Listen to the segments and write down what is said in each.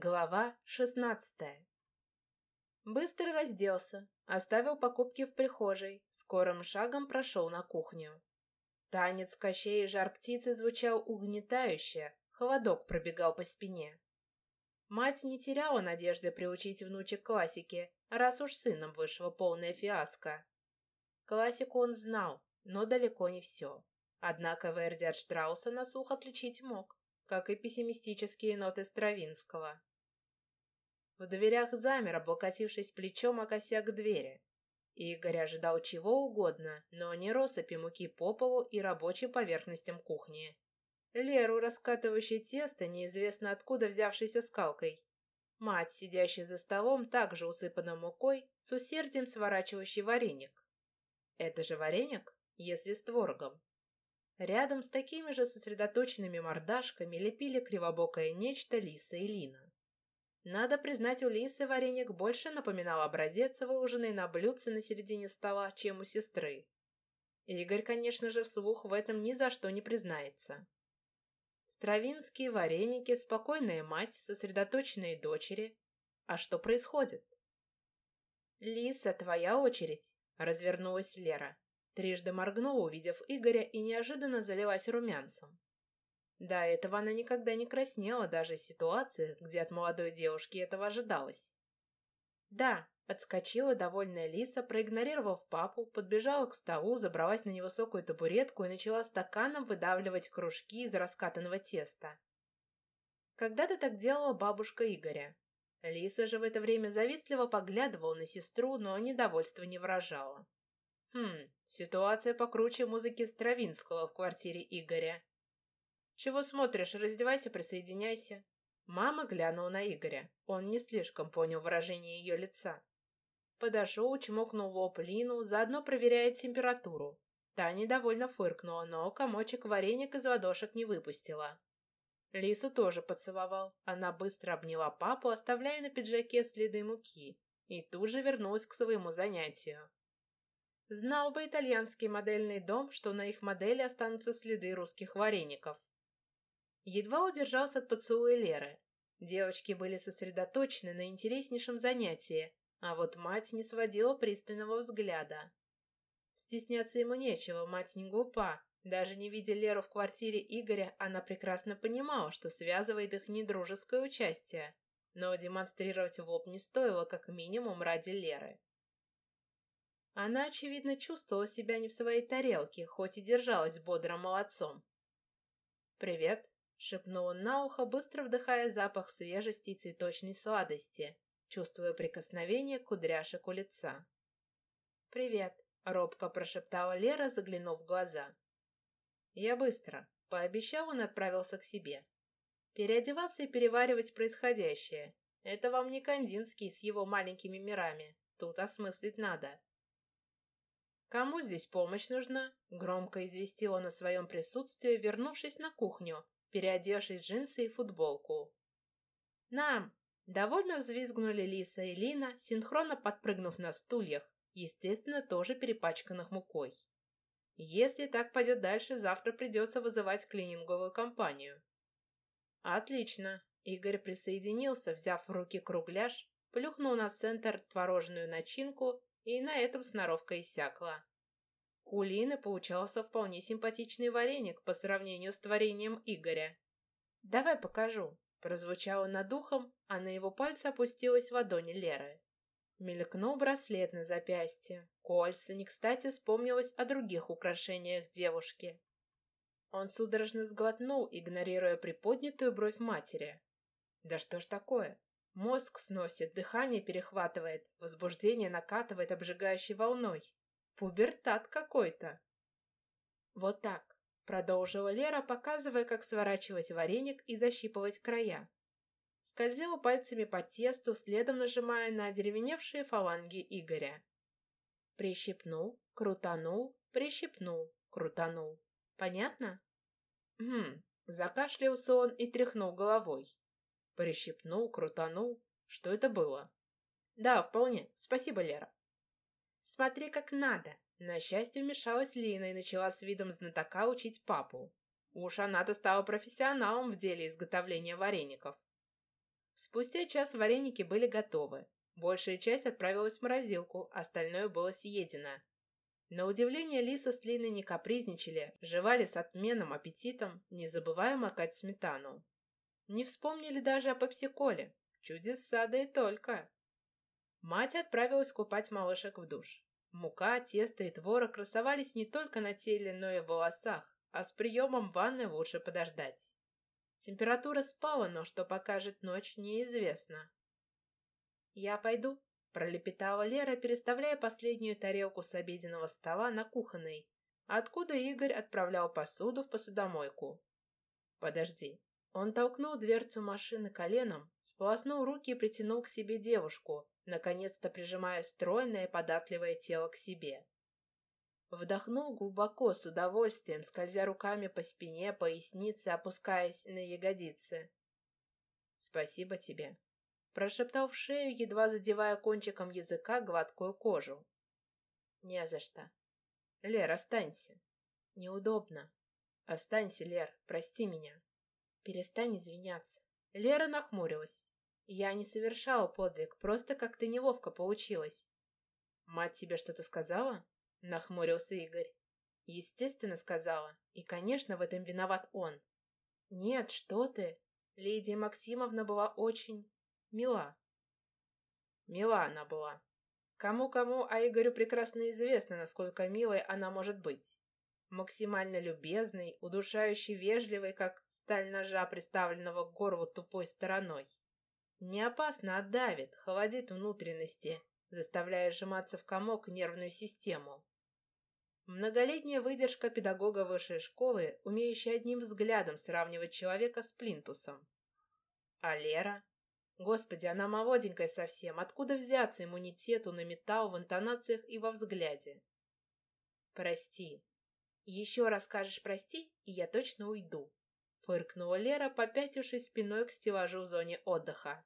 Глава шестнадцатая. Быстро разделся, оставил покупки в прихожей, скорым шагом прошел на кухню. Танец кощей и жар птицы звучал угнетающе, холодок пробегал по спине. Мать не теряла надежды приучить внучек классике, раз уж сыном вышла полная фиаско. Классику он знал, но далеко не все. Однако Верди от Штрауса на слух отличить мог, как и пессимистические ноты Стравинского. В дверях замер, облокотившись плечом о косяк двери. Игорь ожидал чего угодно, но не россыпи муки по полу и рабочим поверхностям кухни. Леру, раскатывающей тесто, неизвестно откуда взявшейся скалкой. Мать, сидящая за столом, также усыпана мукой, с усердием сворачивающий вареник. Это же вареник, если с творогом. Рядом с такими же сосредоточенными мордашками лепили кривобокое нечто Лиса и Лина. Надо признать, у Лисы вареник больше напоминал образец, выложенный на блюдце на середине стола, чем у сестры. Игорь, конечно же, вслух в этом ни за что не признается. Стравинские вареники, спокойная мать, сосредоточенные дочери. А что происходит? «Лиса, твоя очередь!» — развернулась Лера. Трижды моргнула, увидев Игоря, и неожиданно залилась румянцем. До этого она никогда не краснела даже в ситуациях, где от молодой девушки этого ожидалось. «Да», — подскочила довольная Лиса, проигнорировав папу, подбежала к столу, забралась на невысокую табуретку и начала стаканом выдавливать кружки из раскатанного теста. Когда-то так делала бабушка Игоря. Лиса же в это время завистливо поглядывала на сестру, но недовольства не выражала. Хм, ситуация покруче музыки Стравинского в квартире Игоря. «Чего смотришь? Раздевайся, присоединяйся». Мама глянула на Игоря. Он не слишком понял выражение ее лица. Подошел, чмокнул в лоб Лину, заодно проверяя температуру. Та недовольно фыркнула, но комочек вареник из ладошек не выпустила. Лису тоже поцеловал. Она быстро обняла папу, оставляя на пиджаке следы муки, и тут же вернулась к своему занятию. Знал бы итальянский модельный дом, что на их модели останутся следы русских вареников. Едва удержался от поцелуя Леры. Девочки были сосредоточены на интереснейшем занятии, а вот мать не сводила пристального взгляда. Стесняться ему нечего, мать не глупа. Даже не видя Леру в квартире Игоря, она прекрасно понимала, что связывает их недружеское участие, но демонстрировать в лоб не стоило, как минимум ради Леры. Она, очевидно, чувствовала себя не в своей тарелке, хоть и держалась бодрым молодцом. «Привет», — шепнул он на ухо, быстро вдыхая запах свежести и цветочной сладости, чувствуя прикосновение кудряшек у лица. «Привет», — робко прошептала Лера, заглянув в глаза. «Я быстро», — пообещал он и отправился к себе. «Переодеваться и переваривать происходящее. Это вам не Кандинский с его маленькими мирами. Тут осмыслить надо». «Кому здесь помощь нужна?» — громко известил он о своем присутствии, вернувшись на кухню, переодевшись в джинсы и футболку. «Нам!» — довольно взвизгнули Лиса и Лина, синхронно подпрыгнув на стульях, естественно, тоже перепачканных мукой. Если так пойдет дальше, завтра придется вызывать клининговую компанию. Отлично. Игорь присоединился, взяв в руки кругляш, плюхнул на центр творожную начинку, и на этом сноровка иссякла. У Лины получался вполне симпатичный вареник по сравнению с творением Игоря. «Давай покажу», — прозвучало над ухом, а на его пальце опустилась ладонь Леры. Мелькнул браслет на запястье. Кольца не кстати вспомнилось о других украшениях девушки. Он судорожно сглотнул, игнорируя приподнятую бровь матери. «Да что ж такое? Мозг сносит, дыхание перехватывает, возбуждение накатывает обжигающей волной. Пубертат какой-то. Вот так, продолжила Лера, показывая, как сворачивать вареник и защипывать края. Скользила пальцами по тесту, следом нажимая на деревеневшие фаланги Игоря. Прищипнул, крутанул, прищипнул, крутанул. Понятно? Хм, закашлялся он и тряхнул головой. Прищипнул, крутанул. Что это было? Да, вполне. Спасибо, Лера. Смотри, как надо. На счастье вмешалась Лина и начала с видом знатока учить папу. Уж она-то стала профессионалом в деле изготовления вареников. Спустя час вареники были готовы. Большая часть отправилась в морозилку, остальное было съедено. На удивление Лиса с Линой не капризничали, жевали с отменным аппетитом, не забывая макать сметану. Не вспомнили даже о попсиколе. Чудеса да и только. Мать отправилась купать малышек в душ. Мука, тесто и творог красовались не только на теле, но и в волосах, а с приемом ванны лучше подождать. Температура спала, но что покажет ночь, неизвестно. «Я пойду», — пролепетала Лера, переставляя последнюю тарелку с обеденного стола на кухонный, откуда Игорь отправлял посуду в посудомойку. «Подожди». Он толкнул дверцу машины коленом, сполоснул руки и притянул к себе девушку, наконец-то прижимая стройное и податливое тело к себе. Вдохнул глубоко, с удовольствием, скользя руками по спине, пояснице, опускаясь на ягодицы. «Спасибо тебе», — прошептал в шею, едва задевая кончиком языка гладкую кожу. «Не за что. Лер, останься. Неудобно. Останься, Лер, прости меня. Перестань извиняться». Лера нахмурилась. Я не совершала подвиг, просто как-то неловко получилось. «Мать тебе что-то сказала?» — нахмурился Игорь. Естественно, сказала. И, конечно, в этом виноват он. Нет, что ты. Лидия Максимовна была очень мила. Мила она была. Кому-кому, а Игорю прекрасно известно, насколько милой она может быть. Максимально любезной, удушающе вежливой, как сталь ножа, приставленного к горлу тупой стороной. Не опасно отдавит, холодит внутренности, заставляя сжиматься в комок нервную систему. Многолетняя выдержка педагога высшей школы, умеющая одним взглядом сравнивать человека с плинтусом. А Лера? Господи, она молоденькая совсем. Откуда взяться иммунитету на металл в интонациях и во взгляде? Прости. Еще раз скажешь «прости», и я точно уйду. Фыркнула Лера, попятившись спиной к стеллажу в зоне отдыха.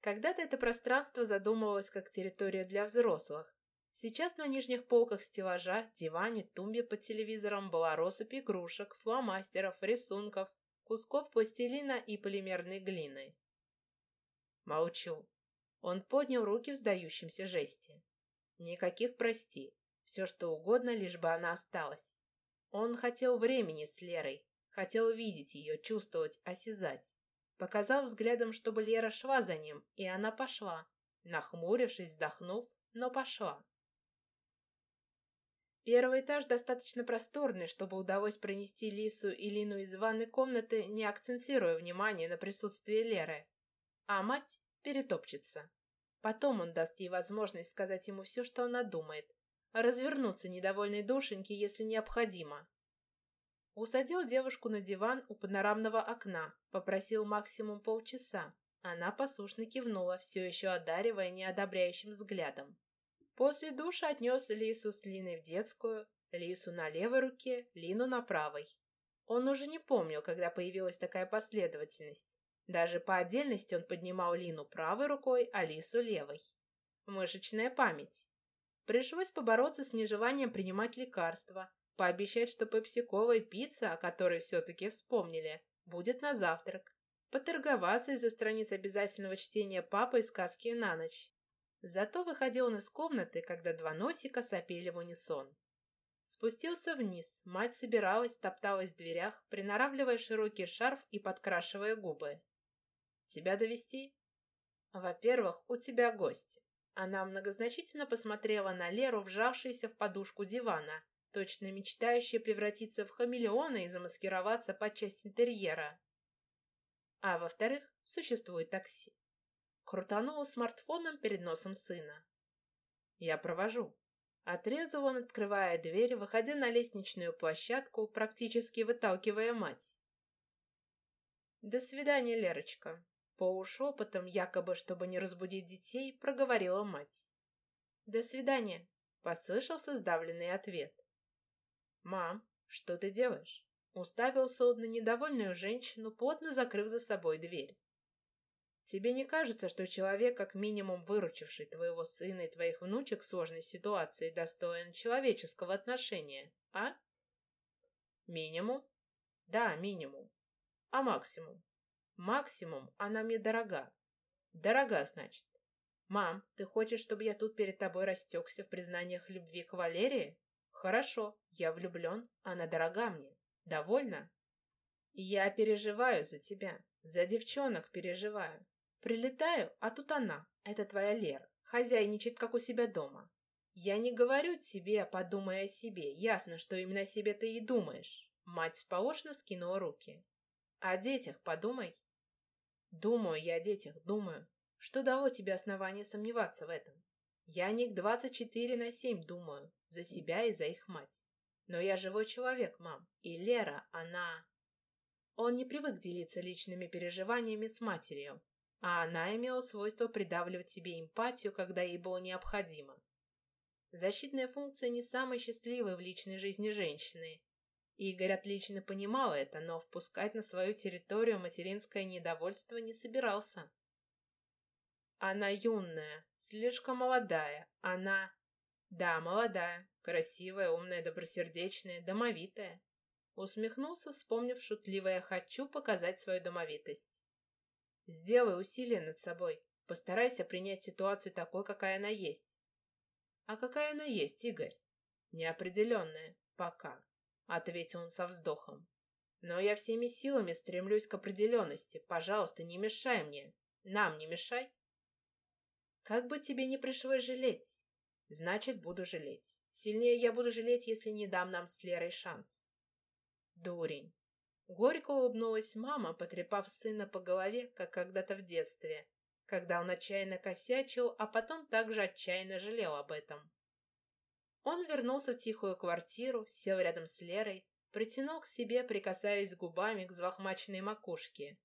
Когда-то это пространство задумывалось как территория для взрослых, Сейчас на нижних полках стеллажа, диване, тумбе под телевизором была россыпь игрушек, фломастеров, рисунков, кусков пластилина и полимерной глины. Молчу. Он поднял руки в сдающемся жесте. Никаких прости. Все что угодно, лишь бы она осталась. Он хотел времени с Лерой, хотел видеть ее, чувствовать, осязать. Показал взглядом, чтобы Лера шла за ним, и она пошла, нахмурившись, вздохнув, но пошла. Первый этаж достаточно просторный, чтобы удалось пронести Лису и Лину из ванной комнаты, не акцентируя внимание на присутствии Леры. А мать перетопчется. Потом он даст ей возможность сказать ему все, что она думает. Развернуться недовольной душеньке, если необходимо. Усадил девушку на диван у панорамного окна, попросил максимум полчаса. Она послушно кивнула, все еще одаривая неодобряющим взглядом. После душа отнес Лису с Линой в детскую, Лису на левой руке, Лину на правой. Он уже не помнил, когда появилась такая последовательность. Даже по отдельности он поднимал Лину правой рукой, а Лису левой. Мышечная память. Пришлось побороться с нежеланием принимать лекарства, пообещать, что пепсиковая пицца, о которой все-таки вспомнили, будет на завтрак, поторговаться из-за страниц обязательного чтения папы и сказки на ночь. Зато выходил он из комнаты, когда два носика сопели в унисон. Спустился вниз, мать собиралась, топталась в дверях, приноравливая широкий шарф и подкрашивая губы. «Тебя довести? «Во-первых, у тебя гость». Она многозначительно посмотрела на Леру, вжавшуюся в подушку дивана, точно мечтающая превратиться в хамелеона и замаскироваться под часть интерьера. А во-вторых, существует такси крутанула смартфоном перед носом сына. «Я провожу». Отрезал он, открывая дверь, выходя на лестничную площадку, практически выталкивая мать. «До свидания, Лерочка», — полушепотом, якобы чтобы не разбудить детей, проговорила мать. «До свидания», — послышался сдавленный ответ. «Мам, что ты делаешь?» Уставился он на недовольную женщину, плотно закрыв за собой дверь. Тебе не кажется, что человек, как минимум выручивший твоего сына и твоих внучек в сложной ситуации, достоин человеческого отношения, а? Минимум? Да, минимум. А максимум? Максимум, она мне дорога. Дорога, значит. Мам, ты хочешь, чтобы я тут перед тобой растекся в признаниях любви к Валерии? Хорошо, я влюблен, она дорога мне. Довольно? Я переживаю за тебя, за девчонок переживаю. Прилетаю, а тут она, это твоя Лера, хозяйничает, как у себя дома. Я не говорю тебе, подумай о себе. Ясно, что именно о себе ты и думаешь. Мать сполошно скинула руки. О детях подумай. Думаю я о детях, думаю. Что дало тебе основание сомневаться в этом? Я о них 24 на 7 думаю, за себя и за их мать. Но я живой человек, мам, и Лера, она... Он не привык делиться личными переживаниями с матерью, а она имела свойство придавливать себе эмпатию, когда ей было необходимо. Защитная функция не самая счастливая в личной жизни женщины. Игорь отлично понимал это, но впускать на свою территорию материнское недовольство не собирался. Она юная, слишком молодая. Она... Да, молодая, красивая, умная, добросердечная, домовитая. Усмехнулся, вспомнив шутливое «хочу показать свою домовитость». Сделай усилие над собой. Постарайся принять ситуацию такой, какая она есть. А какая она есть, Игорь? Неопределенная. Пока. Ответил он со вздохом. Но я всеми силами стремлюсь к определенности. Пожалуйста, не мешай мне. Нам не мешай. Как бы тебе не пришлось жалеть. Значит, буду жалеть. Сильнее я буду жалеть, если не дам нам с Лерой шанс. Дурень. Горько улыбнулась мама, потрепав сына по голове, как когда-то в детстве, когда он отчаянно косячил, а потом также отчаянно жалел об этом. Он вернулся в тихую квартиру, сел рядом с Лерой, притянул к себе, прикасаясь губами к взлохмаченной макушке,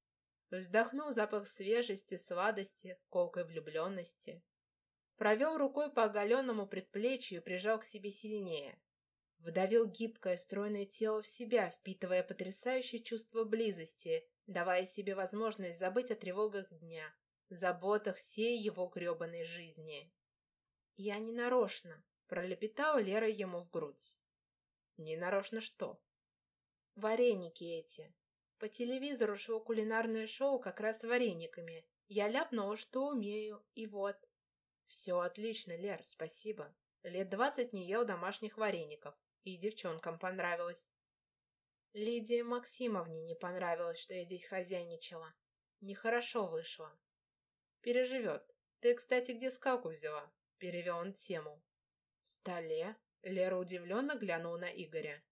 Вздохнул запах свежести, сладости, колкой влюбленности. Провел рукой по оголенному предплечью и прижал к себе сильнее. Вдавил гибкое, стройное тело в себя, впитывая потрясающее чувство близости, давая себе возможность забыть о тревогах дня, заботах всей его гребаной жизни. «Я не нарочно», — пролепетала Лера ему в грудь. «Не нарочно что?» «Вареники эти. По телевизору шло кулинарное шоу как раз с варениками. Я ляпнула, что умею, и вот. Все отлично, Лер, спасибо. Лет двадцать не ел домашних вареников, и девчонкам понравилось. Лидии Максимовне не понравилось, что я здесь хозяйничала. Нехорошо вышло. Переживет. Ты, кстати, где скалку взяла? Перевел он тему. Столе? Лера удивленно глянула на Игоря.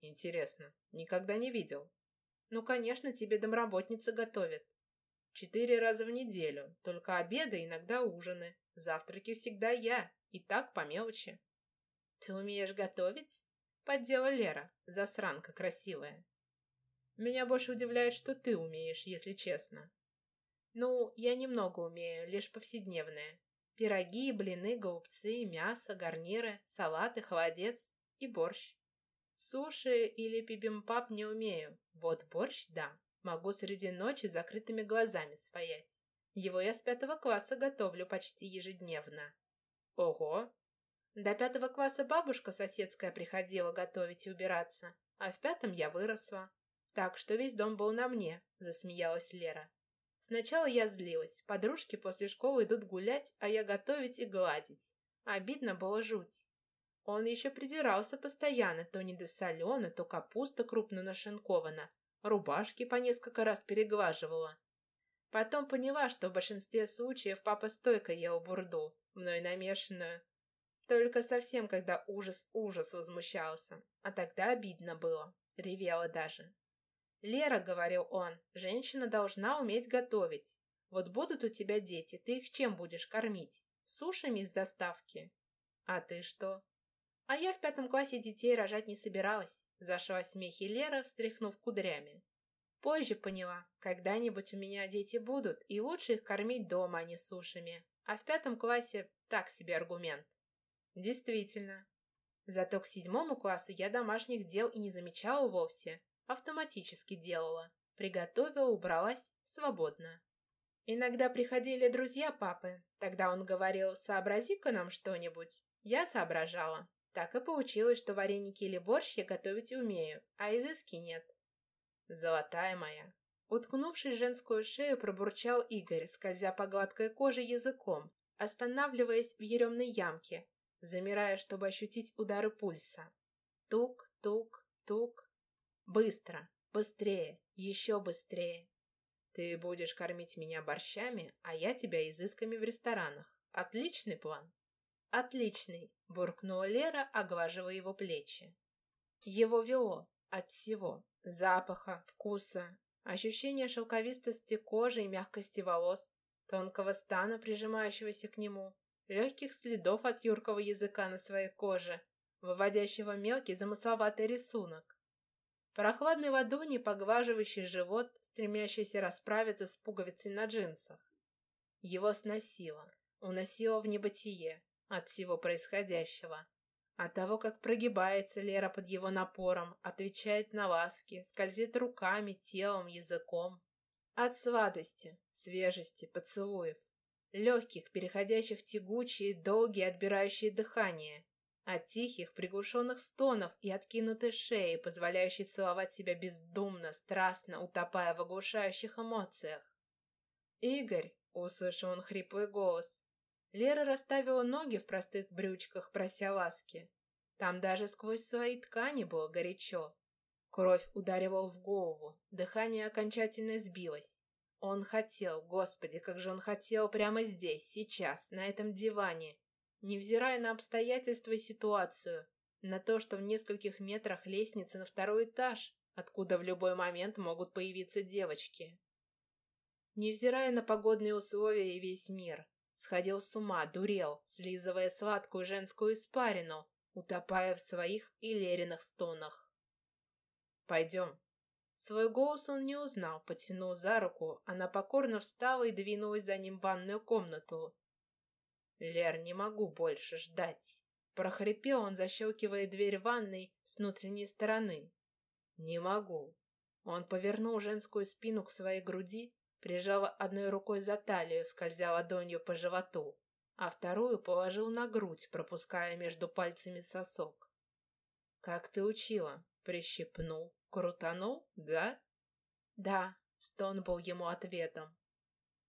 Интересно, никогда не видел. Ну, конечно, тебе домработница готовит. Четыре раза в неделю, только обеды, иногда ужины. Завтраки всегда я, и так по мелочи. Ты умеешь готовить? Поддела Лера, засранка красивая. Меня больше удивляет, что ты умеешь, если честно. Ну, я немного умею, лишь повседневное. Пироги, блины, голубцы, мясо, гарниры, салаты, холодец и борщ. Суши или бибимпап не умею. Вот борщ, да. Могу среди ночи закрытыми глазами своять. Его я с пятого класса готовлю почти ежедневно. Ого! До пятого класса бабушка соседская приходила готовить и убираться, а в пятом я выросла. Так что весь дом был на мне, засмеялась Лера. Сначала я злилась. Подружки после школы идут гулять, а я готовить и гладить. Обидно было жуть. Он еще придирался постоянно, то недосолено, то капуста крупно нашинкована, рубашки по несколько раз переглаживала. Потом поняла, что в большинстве случаев папа стойко ел бурду, мной намешанную. Только совсем, когда ужас-ужас возмущался. А тогда обидно было. Ревела даже. «Лера», — говорил он, — «женщина должна уметь готовить. Вот будут у тебя дети, ты их чем будешь кормить? Сушами из доставки? А ты что? А я в пятом классе детей рожать не собиралась, зашла в смехе Лера, встряхнув кудрями. Позже поняла, когда-нибудь у меня дети будут, и лучше их кормить дома, а не сушами. А в пятом классе так себе аргумент. Действительно. Зато к седьмому классу я домашних дел и не замечала вовсе. Автоматически делала. Приготовила, убралась, свободно. Иногда приходили друзья папы. Тогда он говорил, сообрази-ка нам что-нибудь. Я соображала. Так и получилось, что вареники или борщ я готовить умею, а изыски нет. Золотая моя. Уткнувшись в женскую шею, пробурчал Игорь, скользя по гладкой коже языком, останавливаясь в еремной ямке, замирая, чтобы ощутить удары пульса. Тук, тук, тук. Быстро, быстрее, еще быстрее. Ты будешь кормить меня борщами, а я тебя изысками в ресторанах. Отличный план. Отличный, буркнула Лера, оглаживая его плечи. Его вело от всего. Запаха, вкуса, ощущения шелковистости кожи и мягкости волос, тонкого стана, прижимающегося к нему, легких следов от юркого языка на своей коже, выводящего мелкий замысловатый рисунок. Прохладной ладони, поглаживающий живот, стремящийся расправиться с пуговицей на джинсах. Его сносило, уносило в небытие от всего происходящего. От того, как прогибается Лера под его напором, отвечает на ласки, скользит руками, телом, языком. От сладости, свежести, поцелуев. Легких, переходящих тягучие, долгие, отбирающие дыхание. От тихих, приглушенных стонов и откинутой шеи, позволяющей целовать себя бездумно, страстно, утопая в оглушающих эмоциях. «Игорь!» — услышал он хриплый голос. Лера расставила ноги в простых брючках, прося ласки. Там даже сквозь свои ткани было горячо. Кровь ударила в голову, дыхание окончательно сбилось. Он хотел, господи, как же он хотел прямо здесь, сейчас, на этом диване, невзирая на обстоятельства и ситуацию, на то, что в нескольких метрах лестницы на второй этаж, откуда в любой момент могут появиться девочки. Невзирая на погодные условия и весь мир, сходил с ума, дурел, слизывая сладкую женскую испарину, утопая в своих и Лериных стонах. «Пойдем». Свой голос он не узнал, потянул за руку, она покорно встала и двинулась за ним в ванную комнату, «Лер, не могу больше ждать!» Прохрипел он, защелкивая дверь ванной с внутренней стороны. «Не могу!» Он повернул женскую спину к своей груди, прижал одной рукой за талию, скользя ладонью по животу, а вторую положил на грудь, пропуская между пальцами сосок. «Как ты учила?» Прищипнул. «Крутанул, да?» «Да», — стон был ему ответом.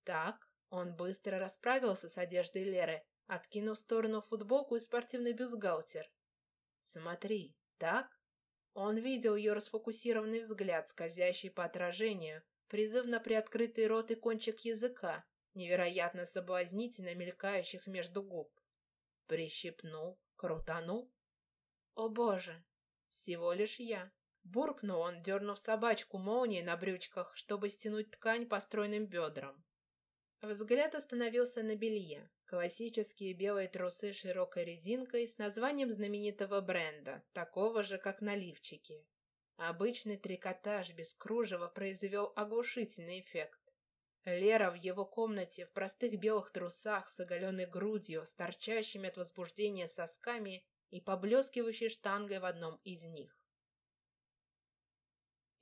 «Так?» Он быстро расправился с одеждой Леры, откинув в сторону футболку и спортивный бюстгальтер. «Смотри, так?» Он видел ее расфокусированный взгляд, скользящий по отражению, призывно приоткрытый рот и кончик языка, невероятно соблазнительно мелькающих между губ. Прищипнул, крутанул. «О боже! Всего лишь я!» Буркнул он, дернув собачку молнией на брючках, чтобы стянуть ткань по стройным бедрам. Взгляд остановился на белье. Классические белые трусы с широкой резинкой с названием знаменитого бренда, такого же, как на лифчике. Обычный трикотаж без кружева произвел оглушительный эффект. Лера в его комнате в простых белых трусах с оголенной грудью, с торчащими от возбуждения сосками и поблескивающей штангой в одном из них.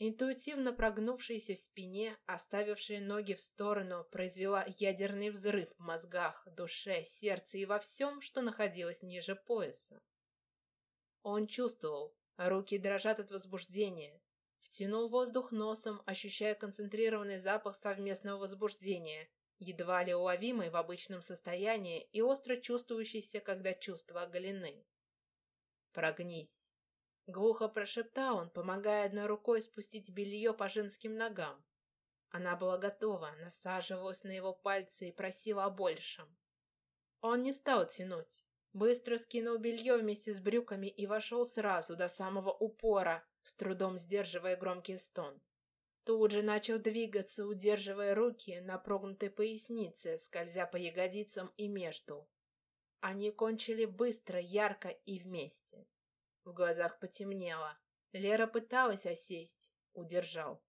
Интуитивно прогнувшаяся в спине, оставившая ноги в сторону, произвела ядерный взрыв в мозгах, душе, сердце и во всем, что находилось ниже пояса. Он чувствовал, руки дрожат от возбуждения. Втянул воздух носом, ощущая концентрированный запах совместного возбуждения, едва ли уловимый в обычном состоянии и остро чувствующийся, когда чувства оголены. «Прогнись!» Глухо прошептал он, помогая одной рукой спустить белье по женским ногам. Она была готова, насаживалась на его пальцы и просила о большем. Он не стал тянуть. Быстро скинул белье вместе с брюками и вошел сразу до самого упора, с трудом сдерживая громкий стон. Тут же начал двигаться, удерживая руки на прогнутой пояснице, скользя по ягодицам и между. Они кончили быстро, ярко и вместе. В глазах потемнело. Лера пыталась осесть. Удержал.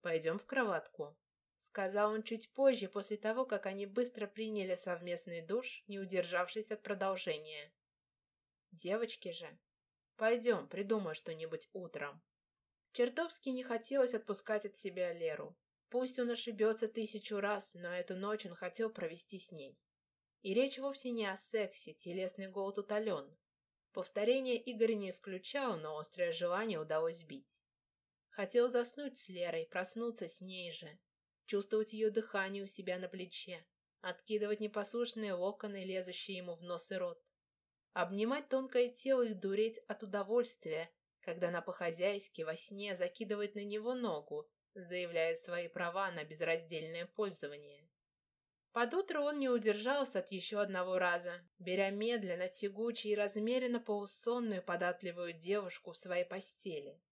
«Пойдем в кроватку», — сказал он чуть позже, после того, как они быстро приняли совместный душ, не удержавшись от продолжения. «Девочки же, пойдем, придумай что-нибудь утром». Чертовски не хотелось отпускать от себя Леру. Пусть он ошибется тысячу раз, но эту ночь он хотел провести с ней. И речь вовсе не о сексе, телесный голод утолен. Повторение Игорь не исключал, но острое желание удалось сбить. Хотел заснуть с Лерой, проснуться с ней же. Чувствовать ее дыхание у себя на плече. Откидывать непослушные локоны, лезущие ему в нос и рот. Обнимать тонкое тело и дуреть от удовольствия, когда она по-хозяйски во сне закидывает на него ногу, заявляя свои права на безраздельное пользование. Под утро он не удержался от еще одного раза, беря медленно, тягуче и размеренно полусонную податливую девушку в своей постели.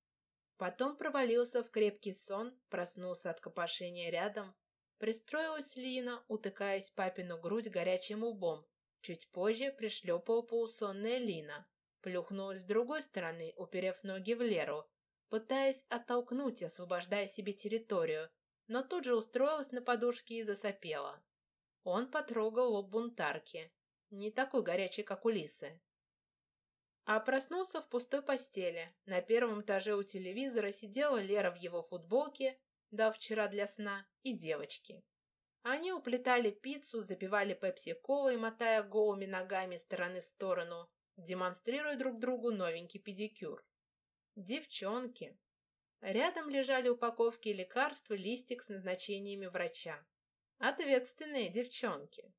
Потом провалился в крепкий сон, проснулся от копошения рядом. Пристроилась Лина, утыкаясь папину грудь горячим лбом. Чуть позже пришлепала полусонная Лина. Плюхнулась с другой стороны, уперев ноги в Леру, пытаясь оттолкнуть освобождая себе территорию, но тут же устроилась на подушке и засопела. Он потрогал лоб бунтарки, не такой горячий, как у Лисы. А проснулся в пустой постели. На первом этаже у телевизора сидела Лера в его футболке, да вчера для сна, и девочки. Они уплетали пиццу, запивали пепси-колой, мотая голыми ногами стороны в сторону, демонстрируя друг другу новенький педикюр. Девчонки. Рядом лежали упаковки лекарств и листик с назначениями врача. Ответственные девчонки.